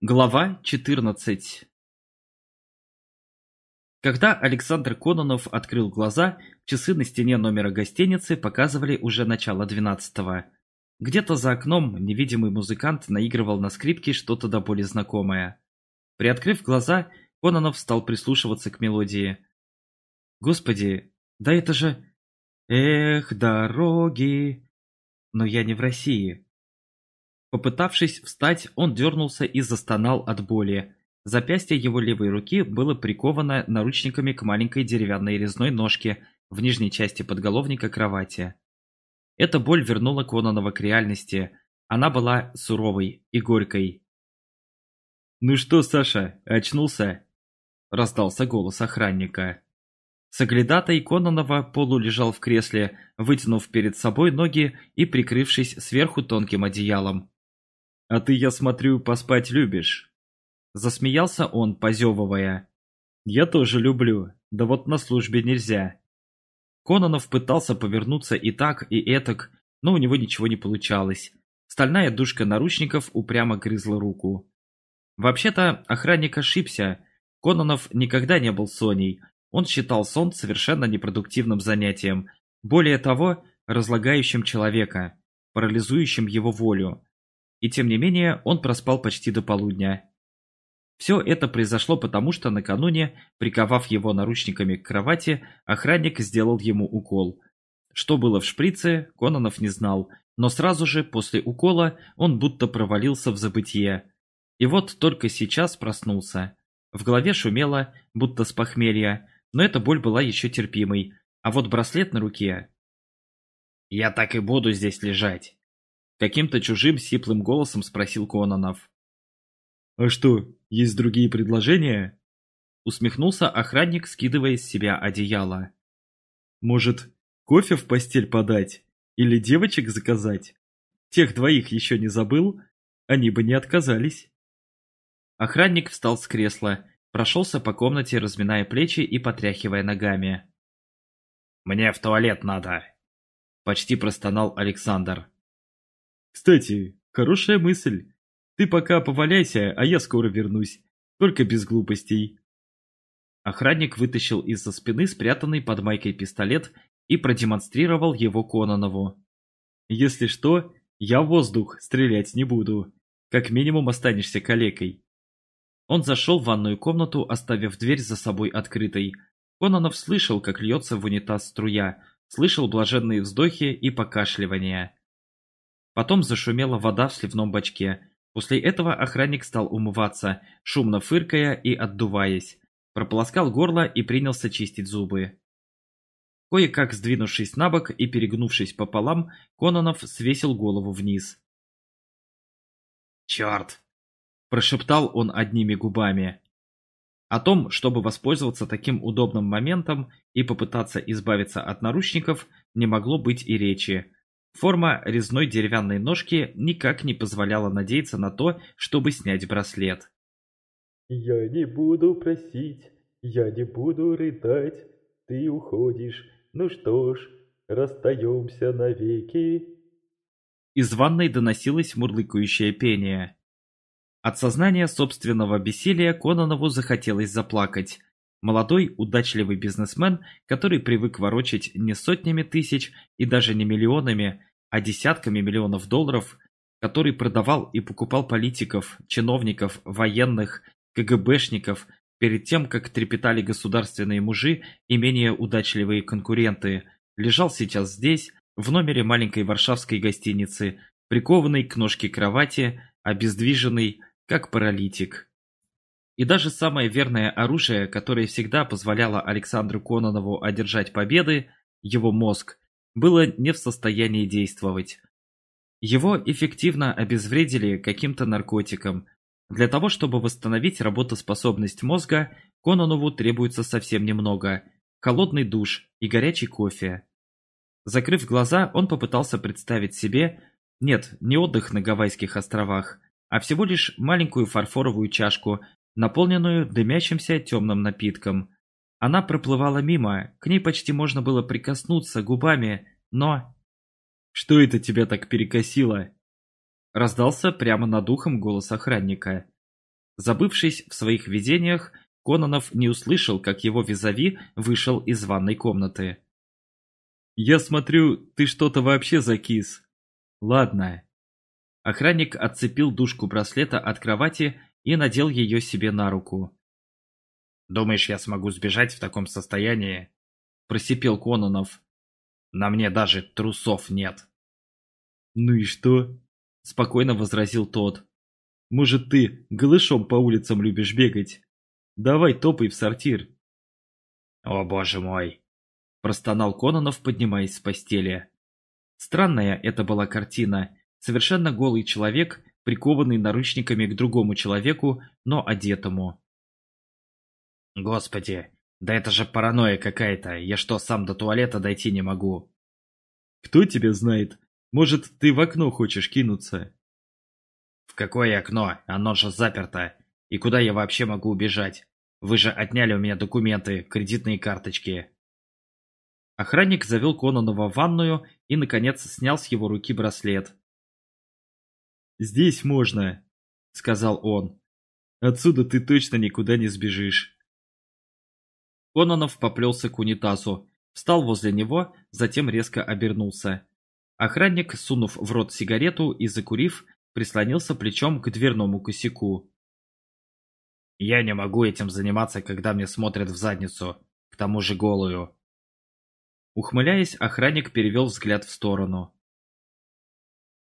Глава 14 Когда Александр Кононов открыл глаза, часы на стене номера гостиницы показывали уже начало двенадцатого. Где-то за окном невидимый музыкант наигрывал на скрипке что-то до боли знакомое. Приоткрыв глаза, Кононов стал прислушиваться к мелодии. «Господи, да это же... Эх, дороги!» Но я не в России. Попытавшись встать, он дернулся и застонал от боли. Запястье его левой руки было приковано наручниками к маленькой деревянной резной ножке в нижней части подголовника кровати. Эта боль вернула Кононова к реальности. Она была суровой и горькой. «Ну что, Саша, очнулся?» – раздался голос охранника. Соглядатай Кононова полулежал в кресле, вытянув перед собой ноги и прикрывшись сверху тонким одеялом. «А ты, я смотрю, поспать любишь?» Засмеялся он, позевывая. «Я тоже люблю, да вот на службе нельзя». Кононов пытался повернуться и так, и этак, но у него ничего не получалось. Стальная дужка наручников упрямо грызла руку. Вообще-то, охранник ошибся. Кононов никогда не был Соней. Он считал сон совершенно непродуктивным занятием. Более того, разлагающим человека, парализующим его волю. И тем не менее, он проспал почти до полудня. Все это произошло потому, что накануне, приковав его наручниками к кровати, охранник сделал ему укол. Что было в шприце, Кононов не знал, но сразу же после укола он будто провалился в забытье. И вот только сейчас проснулся. В голове шумело, будто с похмелья, но эта боль была еще терпимой, а вот браслет на руке... «Я так и буду здесь лежать», Каким-то чужим сиплым голосом спросил Кононов. «А что, есть другие предложения?» Усмехнулся охранник, скидывая с себя одеяло. «Может, кофе в постель подать? Или девочек заказать? Тех двоих еще не забыл? Они бы не отказались». Охранник встал с кресла, прошелся по комнате, разминая плечи и потряхивая ногами. «Мне в туалет надо!» Почти простонал Александр. Кстати, хорошая мысль. Ты пока поваляйся, а я скоро вернусь. Только без глупостей. Охранник вытащил из-за спины спрятанный под майкой пистолет и продемонстрировал его Кононову. «Если что, я в воздух стрелять не буду. Как минимум останешься калекой». Он зашел в ванную комнату, оставив дверь за собой открытой. Кононов слышал, как льется в унитаз струя, слышал блаженные вздохи и покашливания. Потом зашумела вода в сливном бачке. После этого охранник стал умываться, шумно фыркая и отдуваясь. Прополоскал горло и принялся чистить зубы. Кое-как сдвинувшись на бок и перегнувшись пополам, Кононов свесил голову вниз. «Черт!» – прошептал он одними губами. О том, чтобы воспользоваться таким удобным моментом и попытаться избавиться от наручников, не могло быть и речи. Форма резной деревянной ножки никак не позволяла надеяться на то, чтобы снять браслет. «Я не буду просить, я не буду рыдать, ты уходишь, ну что ж, расстаемся навеки». Из ванной доносилось мурлыкающее пение. От сознания собственного бессилия Кононову захотелось заплакать. Молодой, удачливый бизнесмен, который привык ворочать не сотнями тысяч и даже не миллионами, а десятками миллионов долларов, который продавал и покупал политиков, чиновников, военных, КГБшников, перед тем, как трепетали государственные мужи и менее удачливые конкуренты, лежал сейчас здесь, в номере маленькой варшавской гостиницы, прикованный к ножке кровати, обездвиженный, как паралитик. И даже самое верное оружие, которое всегда позволяло Александру Кононову одержать победы, его мозг, было не в состоянии действовать. Его эффективно обезвредили каким-то наркотиком. Для того, чтобы восстановить работоспособность мозга, Кононову требуется совсем немного – холодный душ и горячий кофе. Закрыв глаза, он попытался представить себе, нет, не отдых на Гавайских островах, а всего лишь маленькую фарфоровую чашку наполненную дымящимся темным напитком. Она проплывала мимо, к ней почти можно было прикоснуться губами, но... «Что это тебя так перекосило?» Раздался прямо над ухом голос охранника. Забывшись в своих видениях, Кононов не услышал, как его визави вышел из ванной комнаты. «Я смотрю, ты что-то вообще закис. Ладно». Охранник отцепил дужку браслета от кровати и надел ее себе на руку. «Думаешь, я смогу сбежать в таком состоянии?» – просипел Кононов. «На мне даже трусов нет». «Ну и что?» – спокойно возразил тот. «Может, ты голышом по улицам любишь бегать? Давай топай в сортир». «О, боже мой!» – простонал Кононов, поднимаясь с постели. Странная это была картина. Совершенно голый человек, прикованный наручниками к другому человеку, но одетому. «Господи, да это же паранойя какая-то. Я что, сам до туалета дойти не могу?» «Кто тебя знает? Может, ты в окно хочешь кинуться?» «В какое окно? Оно же заперто. И куда я вообще могу убежать? Вы же отняли у меня документы, кредитные карточки». Охранник завел Кононова в ванную и, наконец, снял с его руки браслет. «Здесь можно», — сказал он. «Отсюда ты точно никуда не сбежишь». Кононов поплелся к унитазу, встал возле него, затем резко обернулся. Охранник, сунув в рот сигарету и закурив, прислонился плечом к дверному косяку. «Я не могу этим заниматься, когда мне смотрят в задницу, к тому же голую». Ухмыляясь, охранник перевел взгляд в сторону.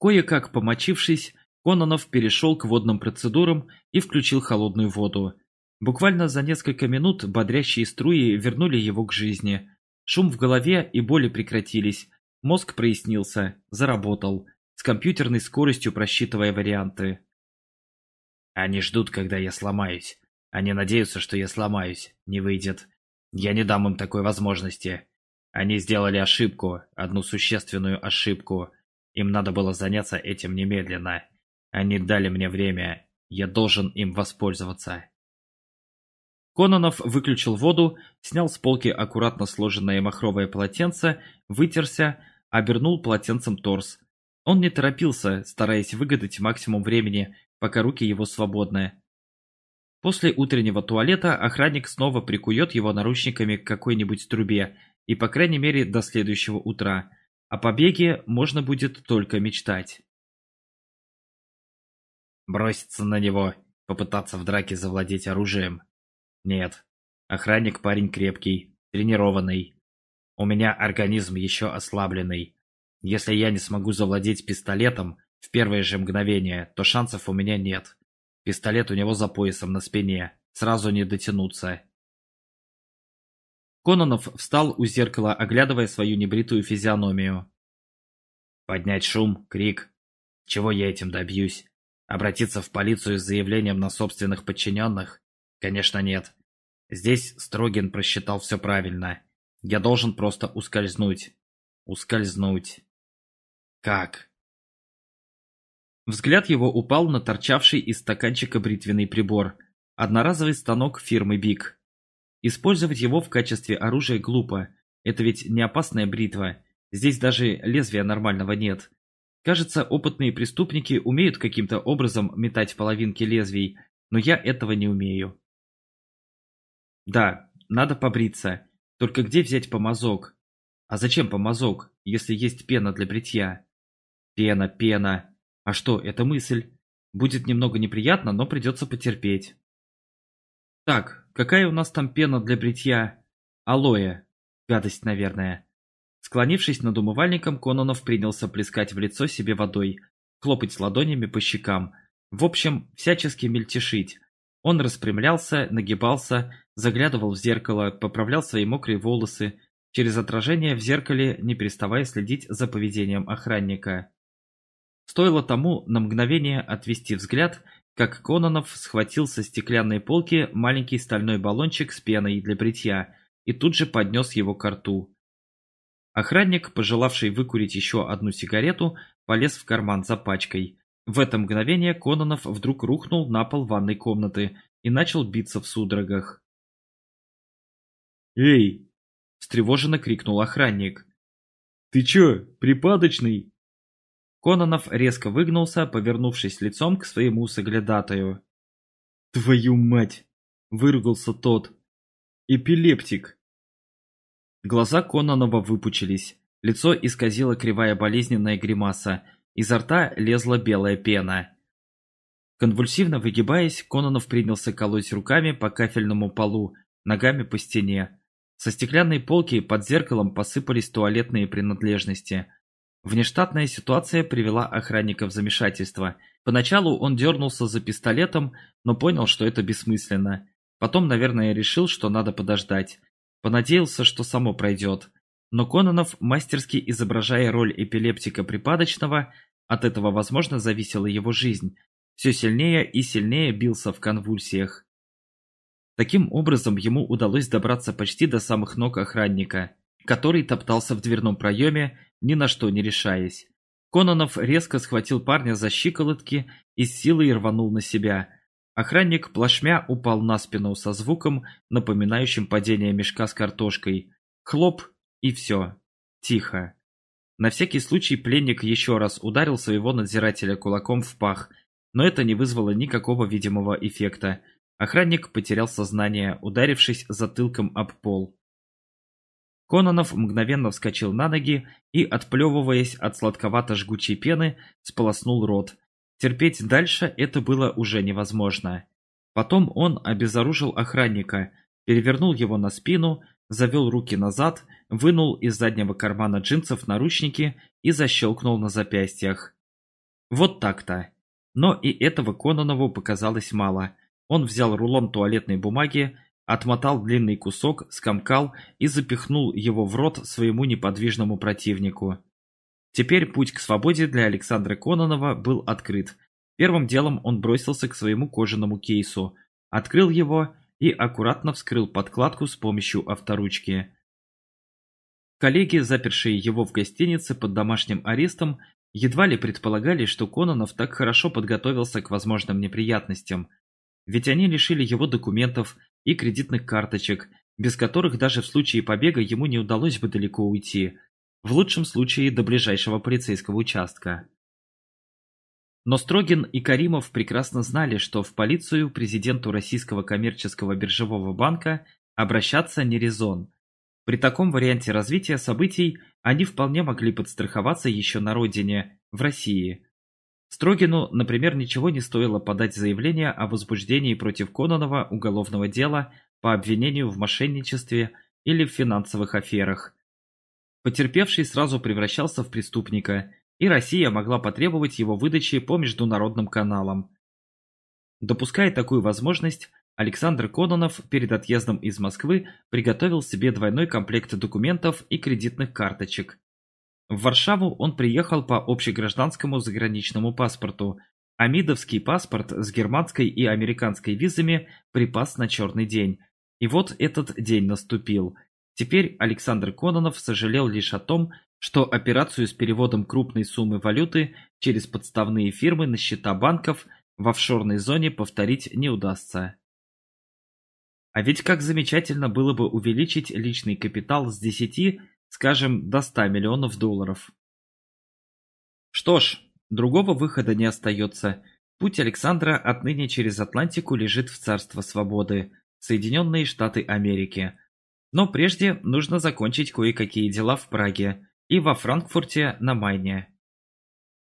Кое-как помочившись, Кононов перешел к водным процедурам и включил холодную воду. Буквально за несколько минут бодрящие струи вернули его к жизни. Шум в голове и боли прекратились, Мозг прояснился, заработал, с компьютерной скоростью просчитывая варианты. Они ждут, когда я сломаюсь. Они надеются, что я сломаюсь. Не выйдет. Я не дам им такой возможности. Они сделали ошибку, одну существенную ошибку. Им надо было заняться этим немедленно. Они дали мне время. Я должен им воспользоваться. Кононов выключил воду, снял с полки аккуратно сложенное махровое полотенце, вытерся, обернул полотенцем торс. Он не торопился, стараясь выгадать максимум времени, пока руки его свободны. После утреннего туалета охранник снова прикует его наручниками к какой-нибудь трубе, и по крайней мере до следующего утра. О побеге можно будет только мечтать. Броситься на него, попытаться в драке завладеть оружием. Нет. Охранник парень крепкий, тренированный. У меня организм еще ослабленный. Если я не смогу завладеть пистолетом в первое же мгновение, то шансов у меня нет. Пистолет у него за поясом на спине. Сразу не дотянуться. Кононов встал у зеркала, оглядывая свою небритую физиономию. Поднять шум, крик. Чего я этим добьюсь? Обратиться в полицию с заявлением на собственных подчиненных? Конечно нет. Здесь Строгин просчитал все правильно. Я должен просто ускользнуть. Ускользнуть. Как? Взгляд его упал на торчавший из стаканчика бритвенный прибор. Одноразовый станок фирмы Биг. Использовать его в качестве оружия глупо. Это ведь не опасная бритва. Здесь даже лезвия нормального нет. Кажется, опытные преступники умеют каким-то образом метать половинки лезвий, но я этого не умею. Да, надо побриться. Только где взять помазок? А зачем помазок, если есть пена для бритья? Пена, пена. А что, это мысль. Будет немного неприятно, но придется потерпеть. Так, какая у нас там пена для бритья? Алоэ. Гадость, наверное. Склонившись над умывальником, Кононов принялся плескать в лицо себе водой, хлопать ладонями по щекам. В общем, всячески мельтешить. Он распрямлялся, нагибался, заглядывал в зеркало, поправлял свои мокрые волосы, через отражение в зеркале, не переставая следить за поведением охранника. Стоило тому на мгновение отвести взгляд, как Кононов схватил со стеклянной полки маленький стальной баллончик с пеной для бритья и тут же поднес его к рту. Охранник, пожелавший выкурить еще одну сигарету, полез в карман за пачкой. В это мгновение Кононов вдруг рухнул на пол ванной комнаты и начал биться в судорогах. «Эй!» – встревоженно крикнул охранник. «Ты чё, припадочный?» Кононов резко выгнулся, повернувшись лицом к своему соглядатаю. «Твою мать!» – выругался тот. «Эпилептик!» Глаза Кононова выпучились, лицо исказило кривая болезненная гримаса, изо рта лезла белая пена. Конвульсивно выгибаясь, Кононов принялся колоть руками по кафельному полу, ногами по стене. Со стеклянной полки под зеркалом посыпались туалетные принадлежности. Внештатная ситуация привела охранника в замешательство. Поначалу он дернулся за пистолетом, но понял, что это бессмысленно. Потом, наверное, решил, что надо подождать. Понадеялся, что само пройдет. Но Кононов, мастерски изображая роль эпилептика припадочного, от этого, возможно, зависела его жизнь, все сильнее и сильнее бился в конвульсиях. Таким образом, ему удалось добраться почти до самых ног охранника, который топтался в дверном проеме, ни на что не решаясь. Кононов резко схватил парня за щиколотки и с силой рванул на себя. Охранник плашмя упал на спину со звуком, напоминающим падение мешка с картошкой. Хлоп, и все. Тихо. На всякий случай пленник еще раз ударил своего надзирателя кулаком в пах, но это не вызвало никакого видимого эффекта. Охранник потерял сознание, ударившись затылком об пол. Кононов мгновенно вскочил на ноги и, отплевываясь от сладковато-жгучей пены, сполоснул рот. Терпеть дальше это было уже невозможно. Потом он обезоружил охранника, перевернул его на спину, завел руки назад, вынул из заднего кармана джинсов наручники и защелкнул на запястьях. Вот так-то. Но и этого Кононову показалось мало. Он взял рулон туалетной бумаги, отмотал длинный кусок, скомкал и запихнул его в рот своему неподвижному противнику. Теперь путь к свободе для Александра Кононова был открыт. Первым делом он бросился к своему кожаному кейсу, открыл его и аккуратно вскрыл подкладку с помощью авторучки. Коллеги, запершие его в гостинице под домашним арестом, едва ли предполагали, что Кононов так хорошо подготовился к возможным неприятностям – ведь они лишили его документов и кредитных карточек, без которых даже в случае побега ему не удалось бы далеко уйти, в лучшем случае до ближайшего полицейского участка. Но Строгин и Каримов прекрасно знали, что в полицию президенту Российского коммерческого биржевого банка обращаться не резон. При таком варианте развития событий они вполне могли подстраховаться еще на родине, в России. Строгину, например, ничего не стоило подать заявление о возбуждении против Кононова уголовного дела по обвинению в мошенничестве или в финансовых аферах. Потерпевший сразу превращался в преступника, и Россия могла потребовать его выдачи по международным каналам. Допуская такую возможность, Александр Кононов перед отъездом из Москвы приготовил себе двойной комплект документов и кредитных карточек, в Варшаву он приехал по общегражданскому заграничному паспорту, а МИДовский паспорт с германской и американской визами припас на черный день. И вот этот день наступил. Теперь Александр Кононов сожалел лишь о том, что операцию с переводом крупной суммы валюты через подставные фирмы на счета банков в офшорной зоне повторить не удастся. А ведь как замечательно было бы увеличить личный капитал с 10 скажем, до 100 миллионов долларов. Что ж, другого выхода не остается. Путь Александра отныне через Атлантику лежит в царство свободы, Соединенные Штаты Америки. Но прежде нужно закончить кое-какие дела в Праге и во Франкфурте на Майне.